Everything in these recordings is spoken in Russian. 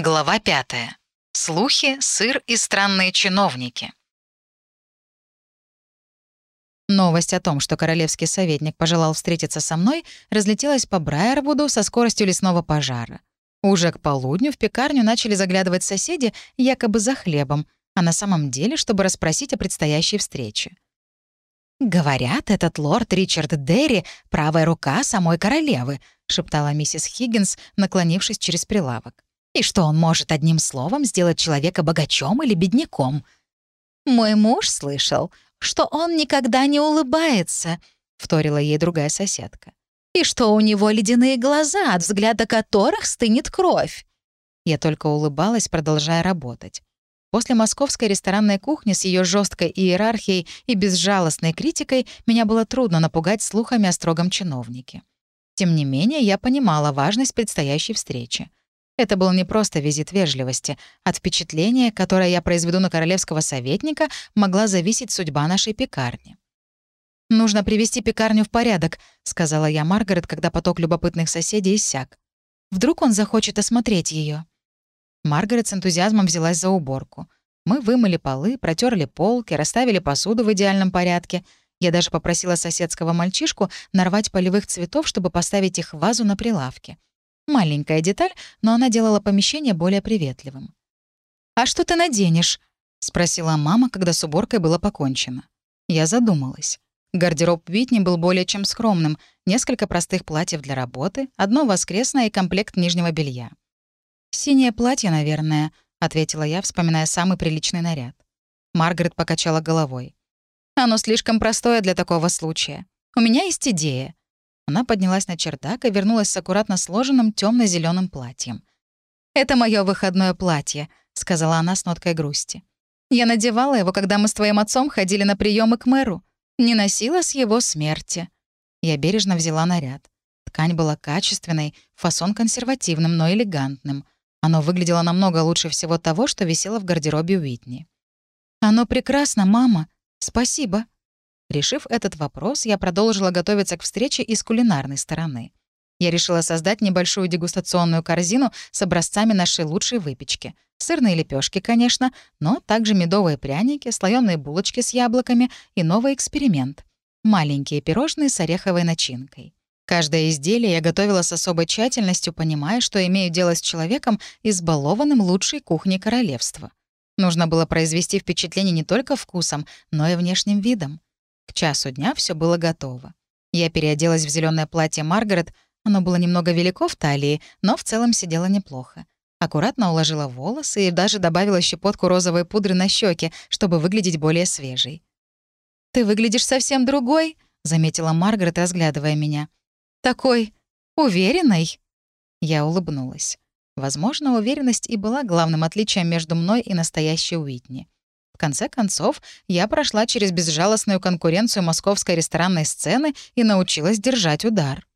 Глава 5. Слухи, сыр и странные чиновники. Новость о том, что королевский советник пожелал встретиться со мной, разлетелась по Брайервуду со скоростью лесного пожара. Уже к полудню в пекарню начали заглядывать соседи якобы за хлебом, а на самом деле, чтобы расспросить о предстоящей встрече. «Говорят, этот лорд Ричард Дерри — правая рука самой королевы», — шептала миссис Хиггинс, наклонившись через прилавок. «И что он может одним словом сделать человека богачом или бедняком?» «Мой муж слышал, что он никогда не улыбается», — вторила ей другая соседка. «И что у него ледяные глаза, от взгляда которых стынет кровь». Я только улыбалась, продолжая работать. После московской ресторанной кухни с ее жесткой иерархией и безжалостной критикой меня было трудно напугать слухами о строгом чиновнике. Тем не менее, я понимала важность предстоящей встречи. Это был не просто визит вежливости. От впечатления, которое я произведу на королевского советника, могла зависеть судьба нашей пекарни. «Нужно привести пекарню в порядок», — сказала я Маргарет, когда поток любопытных соседей иссяк. «Вдруг он захочет осмотреть ее. Маргарет с энтузиазмом взялась за уборку. Мы вымыли полы, протерли полки, расставили посуду в идеальном порядке. Я даже попросила соседского мальчишку нарвать полевых цветов, чтобы поставить их в вазу на прилавке. Маленькая деталь, но она делала помещение более приветливым. «А что ты наденешь?» — спросила мама, когда с уборкой было покончено. Я задумалась. Гардероб Витни был более чем скромным. Несколько простых платьев для работы, одно воскресное и комплект нижнего белья. «Синее платье, наверное», — ответила я, вспоминая самый приличный наряд. Маргарет покачала головой. «Оно слишком простое для такого случая. У меня есть идея». Она поднялась на чердак и вернулась с аккуратно сложенным темно зеленым платьем. «Это мое выходное платье», — сказала она с ноткой грусти. «Я надевала его, когда мы с твоим отцом ходили на приемы к мэру. Не носила с его смерти». Я бережно взяла наряд. Ткань была качественной, фасон консервативным, но элегантным — оно выглядело намного лучше всего того, что висело в гардеробе Уитни. «Оно прекрасно, мама. Спасибо». Решив этот вопрос, я продолжила готовиться к встрече из кулинарной стороны. Я решила создать небольшую дегустационную корзину с образцами нашей лучшей выпечки. Сырные лепешки, конечно, но также медовые пряники, слоеные булочки с яблоками и новый эксперимент — маленькие пирожные с ореховой начинкой. Каждое изделие я готовила с особой тщательностью, понимая, что имею дело с человеком, избалованным лучшей кухней королевства. Нужно было произвести впечатление не только вкусом, но и внешним видом. К часу дня все было готово. Я переоделась в зеленое платье Маргарет, оно было немного велико в талии, но в целом сидело неплохо. Аккуратно уложила волосы и даже добавила щепотку розовой пудры на щеки, чтобы выглядеть более свежей. «Ты выглядишь совсем другой», — заметила Маргарет, разглядывая меня. Такой уверенной?» Я улыбнулась. Возможно, уверенность и была главным отличием между мной и настоящей Уитни. В конце концов, я прошла через безжалостную конкуренцию московской ресторанной сцены и научилась держать удар.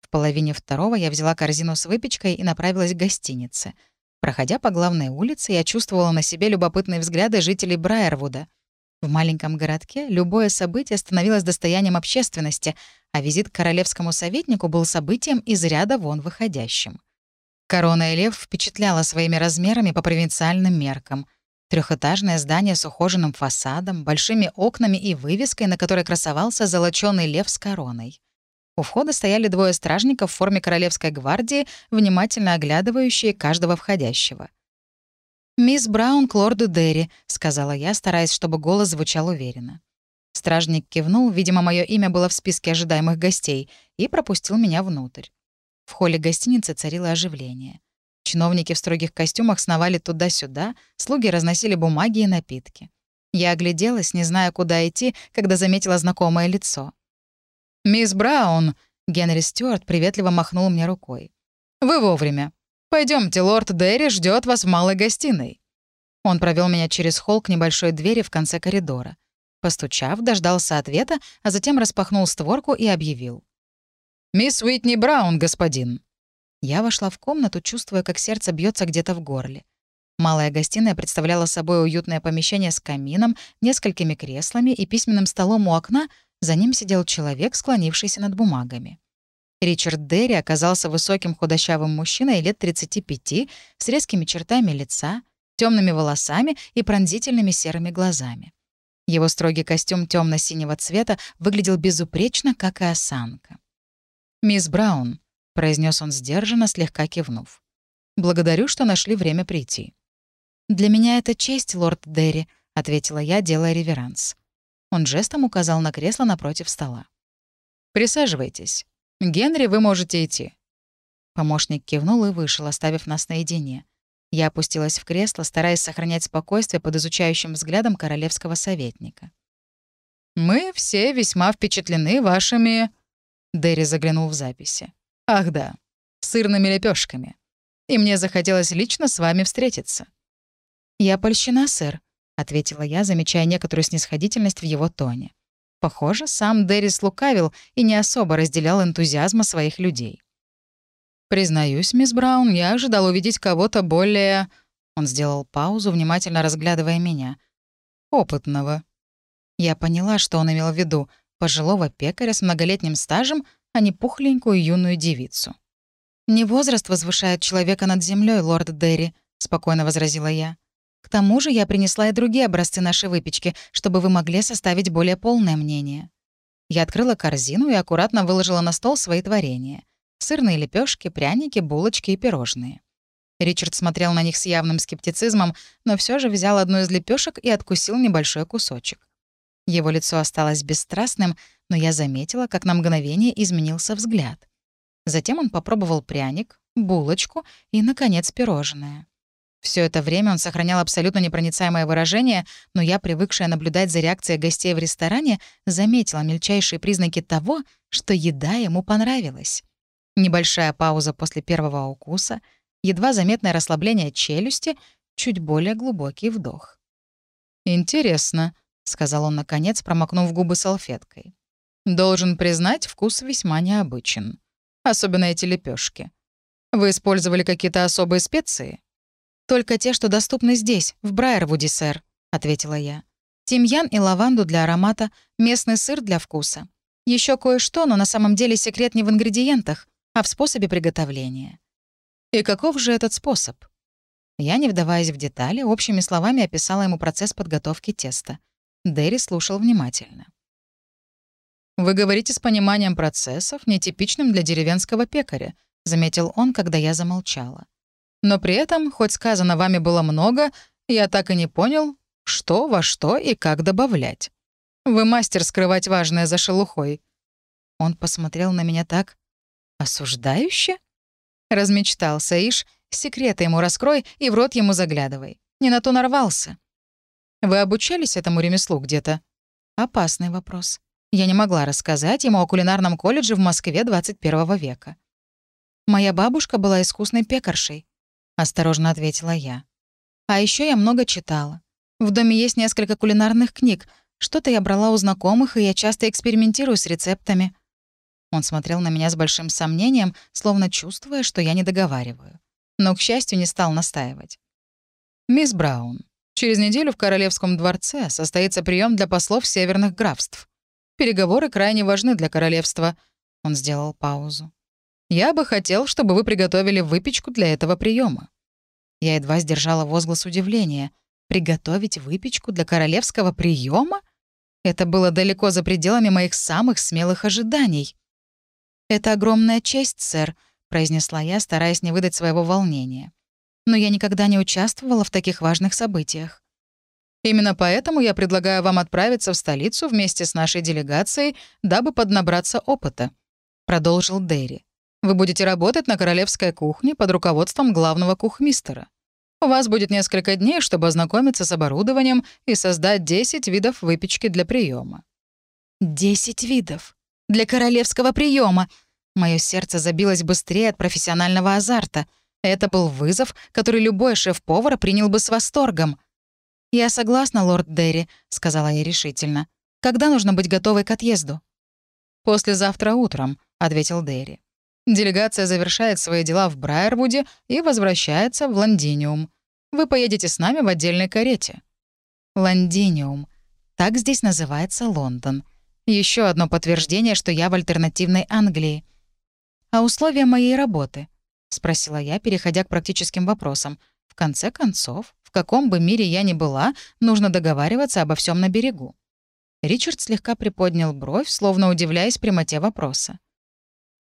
В половине второго я взяла корзину с выпечкой и направилась к гостинице. Проходя по главной улице, я чувствовала на себе любопытные взгляды жителей Брайервуда. В маленьком городке любое событие становилось достоянием общественности, а визит к королевскому советнику был событием из ряда вон выходящим. Корона и лев впечатляла своими размерами по провинциальным меркам. Трехэтажное здание с ухоженным фасадом, большими окнами и вывеской, на которой красовался золочёный лев с короной. У входа стояли двое стражников в форме королевской гвардии, внимательно оглядывающие каждого входящего. «Мисс Браун к лорду Дерри», — сказала я, стараясь, чтобы голос звучал уверенно. Стражник кивнул, видимо, мое имя было в списке ожидаемых гостей, и пропустил меня внутрь. В холле гостиницы царило оживление. Чиновники в строгих костюмах сновали туда-сюда, слуги разносили бумаги и напитки. Я огляделась, не зная, куда идти, когда заметила знакомое лицо. «Мисс Браун!» — Генри Стюарт приветливо махнул мне рукой. «Вы вовремя. Пойдемте, лорд Дерри ждет вас в малой гостиной». Он провел меня через холл к небольшой двери в конце коридора. Постучав, дождался ответа, а затем распахнул створку и объявил. «Мисс Уитни Браун, господин». Я вошла в комнату, чувствуя, как сердце бьется где-то в горле. Малая гостиная представляла собой уютное помещение с камином, несколькими креслами и письменным столом у окна, за ним сидел человек, склонившийся над бумагами. Ричард Дерри оказался высоким худощавым мужчиной лет 35 с резкими чертами лица, темными волосами и пронзительными серыми глазами. Его строгий костюм темно-синего цвета выглядел безупречно, как и осанка. «Мисс Браун», — произнес он сдержанно, слегка кивнув. «Благодарю, что нашли время прийти». «Для меня это честь, лорд Дерри», — ответила я, делая реверанс. Он жестом указал на кресло напротив стола. «Присаживайтесь. Генри, вы можете идти». Помощник кивнул и вышел, оставив нас наедине. Я опустилась в кресло, стараясь сохранять спокойствие под изучающим взглядом королевского советника. «Мы все весьма впечатлены вашими...» Дерри заглянул в записи. «Ах да, сырными лепешками. И мне захотелось лично с вами встретиться». «Я польщена, сэр», — ответила я, замечая некоторую снисходительность в его тоне. Похоже, сам Деррис лукавил и не особо разделял энтузиазма своих людей. «Признаюсь, мисс Браун, я ожидал увидеть кого-то более...» Он сделал паузу, внимательно разглядывая меня. «Опытного». Я поняла, что он имел в виду. Пожилого пекаря с многолетним стажем, а не пухленькую юную девицу. «Не возраст возвышает человека над землей, лорд Дерри», — спокойно возразила я. К тому же я принесла и другие образцы нашей выпечки, чтобы вы могли составить более полное мнение. Я открыла корзину и аккуратно выложила на стол свои творения. Сырные лепешки, пряники, булочки и пирожные. Ричард смотрел на них с явным скептицизмом, но все же взял одну из лепешек и откусил небольшой кусочек. Его лицо осталось бесстрастным, но я заметила, как на мгновение изменился взгляд. Затем он попробовал пряник, булочку и, наконец, пирожное. Все это время он сохранял абсолютно непроницаемое выражение, но я, привыкшая наблюдать за реакцией гостей в ресторане, заметила мельчайшие признаки того, что еда ему понравилась. Небольшая пауза после первого укуса, едва заметное расслабление челюсти, чуть более глубокий вдох. «Интересно», — сказал он наконец, промокнув губы салфеткой. «Должен признать, вкус весьма необычен. Особенно эти лепешки. Вы использовали какие-то особые специи?» «Только те, что доступны здесь, в Брайервуде, сэр», — ответила я. «Тимьян и лаванду для аромата, местный сыр для вкуса. Еще кое-что, но на самом деле секрет не в ингредиентах, а в способе приготовления». «И каков же этот способ?» Я, не вдаваясь в детали, общими словами описала ему процесс подготовки теста. Дерри слушал внимательно. «Вы говорите с пониманием процессов, нетипичным для деревенского пекаря», — заметил он, когда я замолчала. Но при этом, хоть сказано вами было много, я так и не понял, что во что и как добавлять. Вы мастер скрывать важное за шелухой». Он посмотрел на меня так осуждающе. Размечтался, ишь, секреты ему раскрой и в рот ему заглядывай. Не на то нарвался. Вы обучались этому ремеслу где-то? Опасный вопрос. Я не могла рассказать ему о кулинарном колледже в Москве 21 века. Моя бабушка была искусной пекаршей осторожно ответила я. А еще я много читала. В доме есть несколько кулинарных книг. Что-то я брала у знакомых, и я часто экспериментирую с рецептами. Он смотрел на меня с большим сомнением, словно чувствуя, что я не договариваю. Но, к счастью, не стал настаивать. «Мисс Браун, через неделю в Королевском дворце состоится прием для послов северных графств. Переговоры крайне важны для королевства». Он сделал паузу. Я бы хотел, чтобы вы приготовили выпечку для этого приема. Я едва сдержала возглас удивления. Приготовить выпечку для королевского приема? Это было далеко за пределами моих самых смелых ожиданий. «Это огромная честь, сэр», — произнесла я, стараясь не выдать своего волнения. «Но я никогда не участвовала в таких важных событиях». «Именно поэтому я предлагаю вам отправиться в столицу вместе с нашей делегацией, дабы поднабраться опыта», — продолжил Дерри. Вы будете работать на королевской кухне под руководством главного кухмистера. У вас будет несколько дней, чтобы ознакомиться с оборудованием и создать 10 видов выпечки для приема. 10 видов? Для королевского приема. Мое сердце забилось быстрее от профессионального азарта. Это был вызов, который любой шеф-повар принял бы с восторгом. «Я согласна, лорд Дерри», — сказала я решительно. «Когда нужно быть готовой к отъезду?» «Послезавтра утром», — ответил Дерри. Делегация завершает свои дела в Брайервуде и возвращается в Лондиниум. Вы поедете с нами в отдельной карете». Лондиниум. Так здесь называется Лондон. Еще одно подтверждение, что я в альтернативной Англии. а условия моей работы?» — спросила я, переходя к практическим вопросам. «В конце концов, в каком бы мире я ни была, нужно договариваться обо всем на берегу». Ричард слегка приподнял бровь, словно удивляясь прямоте вопроса.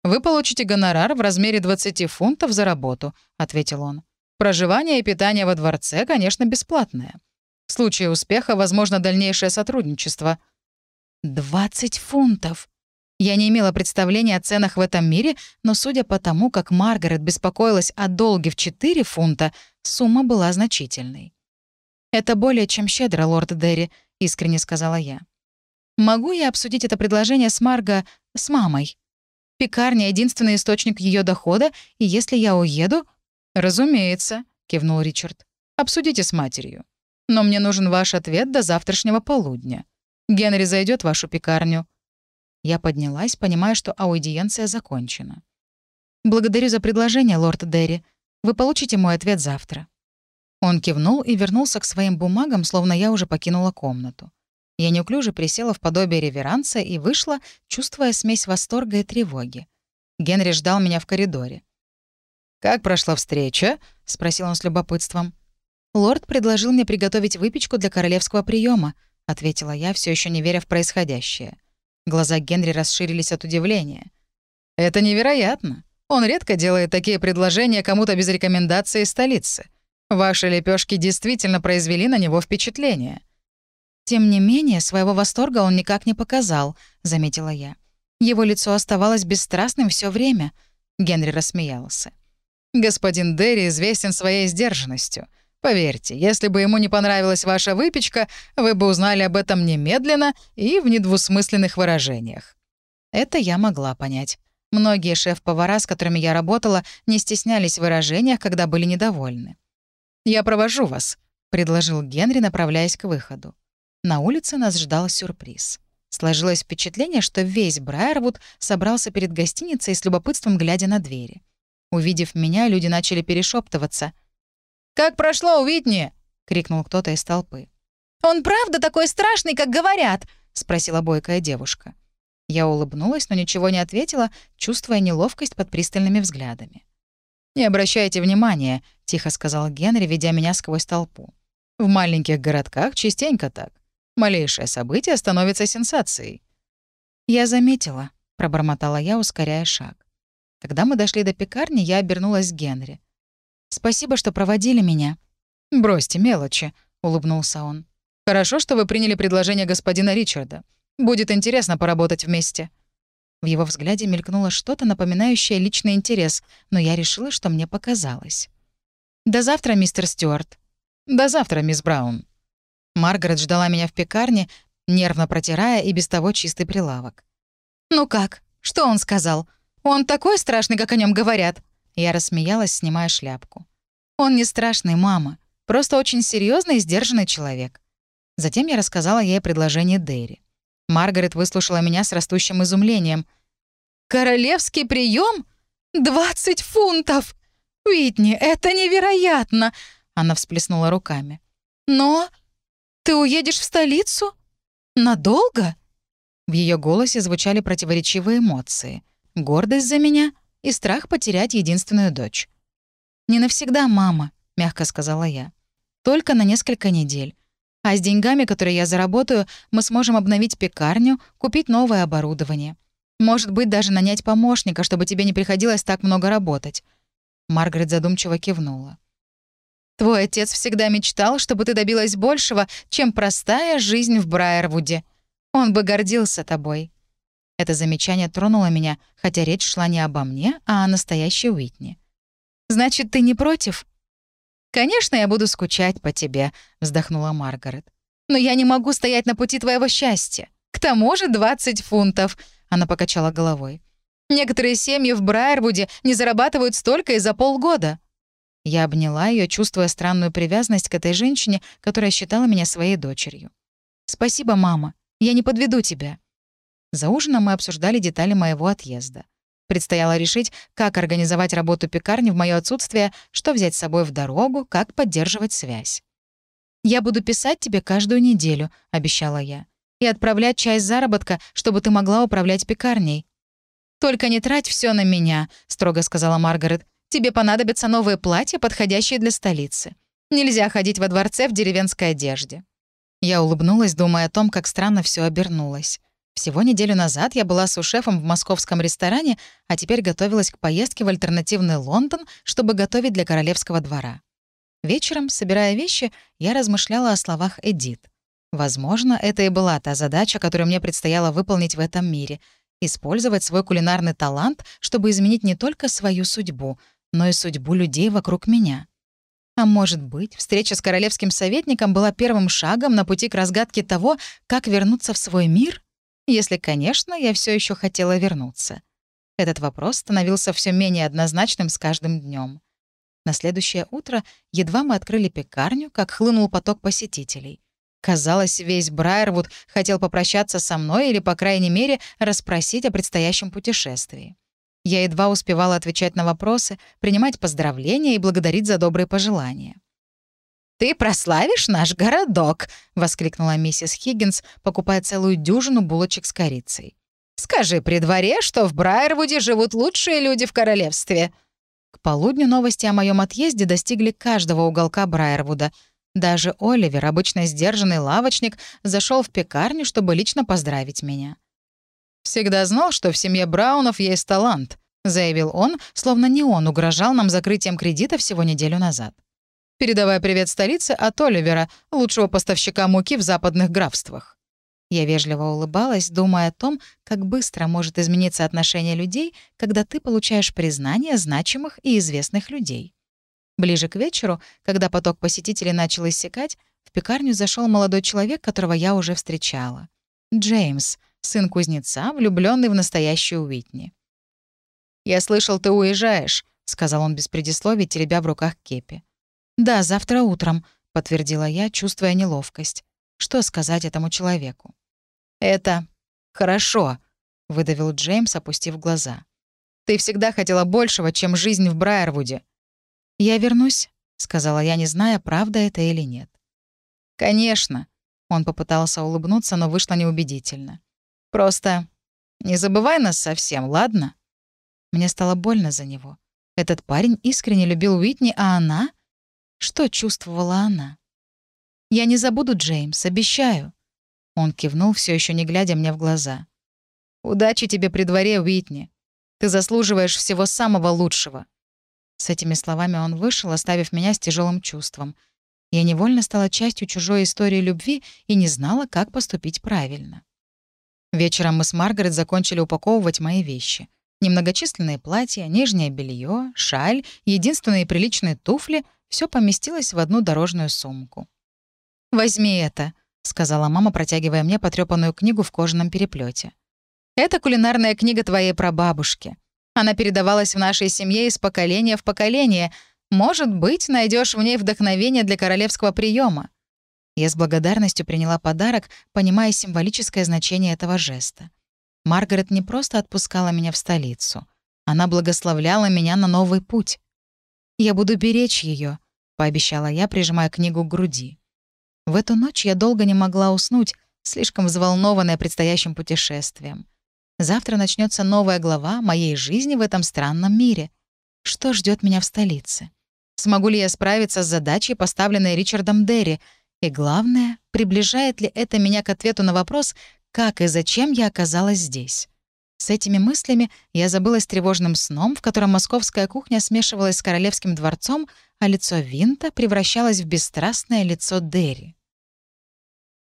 «Вы получите гонорар в размере 20 фунтов за работу», — ответил он. «Проживание и питание во дворце, конечно, бесплатное. В случае успеха возможно дальнейшее сотрудничество». «20 фунтов!» Я не имела представления о ценах в этом мире, но судя по тому, как Маргарет беспокоилась о долге в 4 фунта, сумма была значительной. «Это более чем щедро, лорд Дерри», — искренне сказала я. «Могу я обсудить это предложение с Марго... с мамой?» Пекарня — единственный источник ее дохода, и если я уеду...» «Разумеется», — кивнул Ричард. «Обсудите с матерью. Но мне нужен ваш ответ до завтрашнего полудня. Генри зайдет в вашу пекарню». Я поднялась, понимая, что аудиенция закончена. «Благодарю за предложение, лорд Дерри. Вы получите мой ответ завтра». Он кивнул и вернулся к своим бумагам, словно я уже покинула комнату. Я неуклюже присела в подобие реверанса и вышла, чувствуя смесь восторга и тревоги. Генри ждал меня в коридоре. «Как прошла встреча?» — спросил он с любопытством. «Лорд предложил мне приготовить выпечку для королевского приема, ответила я, все еще не веря в происходящее. Глаза Генри расширились от удивления. «Это невероятно. Он редко делает такие предложения кому-то без рекомендации столицы. Ваши лепешки действительно произвели на него впечатление». «Тем не менее, своего восторга он никак не показал», — заметила я. Его лицо оставалось бесстрастным все время. Генри рассмеялся. «Господин Дерри известен своей сдержанностью. Поверьте, если бы ему не понравилась ваша выпечка, вы бы узнали об этом немедленно и в недвусмысленных выражениях». Это я могла понять. Многие шеф-повара, с которыми я работала, не стеснялись в выражениях, когда были недовольны. «Я провожу вас», — предложил Генри, направляясь к выходу. На улице нас ждал сюрприз. Сложилось впечатление, что весь Брайервуд собрался перед гостиницей с любопытством глядя на двери. Увидев меня, люди начали перешептываться. «Как прошло, Уитни?» — крикнул кто-то из толпы. «Он правда такой страшный, как говорят?» — спросила бойкая девушка. Я улыбнулась, но ничего не ответила, чувствуя неловкость под пристальными взглядами. «Не обращайте внимания», — тихо сказал Генри, ведя меня сквозь толпу. «В маленьких городках частенько так. Малейшее событие становится сенсацией. «Я заметила», — пробормотала я, ускоряя шаг. Когда мы дошли до пекарни, я обернулась к Генри. «Спасибо, что проводили меня». «Бросьте мелочи», — улыбнулся он. «Хорошо, что вы приняли предложение господина Ричарда. Будет интересно поработать вместе». В его взгляде мелькнуло что-то, напоминающее личный интерес, но я решила, что мне показалось. «До завтра, мистер Стюарт». «До завтра, мисс Браун». Маргарет ждала меня в пекарне, нервно протирая и без того чистый прилавок. «Ну как? Что он сказал? Он такой страшный, как о нем говорят?» Я рассмеялась, снимая шляпку. «Он не страшный, мама. Просто очень серьезный и сдержанный человек». Затем я рассказала ей предложение Дэри. Маргарет выслушала меня с растущим изумлением. «Королевский прием? 20 фунтов! Уитни, это невероятно!» Она всплеснула руками. «Но ты уедешь в столицу? Надолго?» В ее голосе звучали противоречивые эмоции. Гордость за меня и страх потерять единственную дочь. «Не навсегда, мама», — мягко сказала я. «Только на несколько недель. А с деньгами, которые я заработаю, мы сможем обновить пекарню, купить новое оборудование. Может быть, даже нанять помощника, чтобы тебе не приходилось так много работать». Маргарет задумчиво кивнула. Твой отец всегда мечтал, чтобы ты добилась большего, чем простая жизнь в Брайервуде. Он бы гордился тобой». Это замечание тронуло меня, хотя речь шла не обо мне, а о настоящей Уитни. «Значит, ты не против?» «Конечно, я буду скучать по тебе», — вздохнула Маргарет. «Но я не могу стоять на пути твоего счастья. К тому же 20 фунтов», — она покачала головой. «Некоторые семьи в Брайервуде не зарабатывают столько и за полгода». Я обняла ее, чувствуя странную привязанность к этой женщине, которая считала меня своей дочерью. «Спасибо, мама. Я не подведу тебя». За ужином мы обсуждали детали моего отъезда. Предстояло решить, как организовать работу пекарни в моё отсутствие, что взять с собой в дорогу, как поддерживать связь. «Я буду писать тебе каждую неделю», — обещала я, «и отправлять часть заработка, чтобы ты могла управлять пекарней». «Только не трать все на меня», — строго сказала Маргарет. «Тебе понадобятся новые платья, подходящие для столицы. Нельзя ходить во дворце в деревенской одежде». Я улыбнулась, думая о том, как странно все обернулось. Всего неделю назад я была сушефом в московском ресторане, а теперь готовилась к поездке в альтернативный Лондон, чтобы готовить для королевского двора. Вечером, собирая вещи, я размышляла о словах Эдит. Возможно, это и была та задача, которую мне предстояло выполнить в этом мире — использовать свой кулинарный талант, чтобы изменить не только свою судьбу, но и судьбу людей вокруг меня. А может быть, встреча с королевским советником была первым шагом на пути к разгадке того, как вернуться в свой мир? Если, конечно, я все еще хотела вернуться. Этот вопрос становился все менее однозначным с каждым днем. На следующее утро едва мы открыли пекарню, как хлынул поток посетителей. Казалось, весь Брайервуд хотел попрощаться со мной или, по крайней мере, расспросить о предстоящем путешествии. Я едва успевала отвечать на вопросы, принимать поздравления и благодарить за добрые пожелания. «Ты прославишь наш городок!» — воскликнула миссис Хиггинс, покупая целую дюжину булочек с корицей. «Скажи при дворе, что в Брайервуде живут лучшие люди в королевстве». К полудню новости о моем отъезде достигли каждого уголка Брайервуда. Даже Оливер, обычно сдержанный лавочник, зашел в пекарню, чтобы лично поздравить меня. «Всегда знал, что в семье Браунов есть талант», — заявил он, словно не он угрожал нам закрытием кредита всего неделю назад передавая привет столице от Оливера, лучшего поставщика муки в западных графствах. Я вежливо улыбалась, думая о том, как быстро может измениться отношение людей, когда ты получаешь признание значимых и известных людей. Ближе к вечеру, когда поток посетителей начал иссякать, в пекарню зашел молодой человек, которого я уже встречала. Джеймс, сын кузнеца, влюбленный в настоящую Уитни. «Я слышал, ты уезжаешь», — сказал он без предисловий, теребя в руках кепи. «Да, завтра утром», — подтвердила я, чувствуя неловкость. Что сказать этому человеку? «Это хорошо», — выдавил Джеймс, опустив глаза. «Ты всегда хотела большего, чем жизнь в Брайервуде». «Я вернусь», — сказала я, не зная, правда это или нет. «Конечно», — он попытался улыбнуться, но вышло неубедительно. «Просто не забывай нас совсем, ладно?» Мне стало больно за него. Этот парень искренне любил Уитни, а она что чувствовала она? «Я не забуду, Джеймс, обещаю». Он кивнул, все еще не глядя мне в глаза. «Удачи тебе при дворе, Уитни. Ты заслуживаешь всего самого лучшего». С этими словами он вышел, оставив меня с тяжелым чувством. Я невольно стала частью чужой истории любви и не знала, как поступить правильно. Вечером мы с Маргарет закончили упаковывать мои вещи. Немногочисленные платья, нижнее белье, шаль, единственные приличные туфли все поместилось в одну дорожную сумку. «Возьми это», — сказала мама, протягивая мне потрепанную книгу в кожаном переплете. «Это кулинарная книга твоей прабабушки. Она передавалась в нашей семье из поколения в поколение. Может быть, найдешь в ней вдохновение для королевского приема. Я с благодарностью приняла подарок, понимая символическое значение этого жеста. Маргарет не просто отпускала меня в столицу. Она благословляла меня на новый путь. Я буду беречь ее, — пообещала я, прижимая книгу к груди. В эту ночь я долго не могла уснуть, слишком взволнованная предстоящим путешествием. Завтра начнется новая глава моей жизни в этом странном мире. Что ждет меня в столице? Смогу ли я справиться с задачей, поставленной Ричардом Дерри? И главное, приближает ли это меня к ответу на вопрос, как и зачем я оказалась здесь? С этими мыслями я забылась тревожным сном, в котором московская кухня смешивалась с королевским дворцом, а лицо Винта превращалось в бесстрастное лицо Дерри.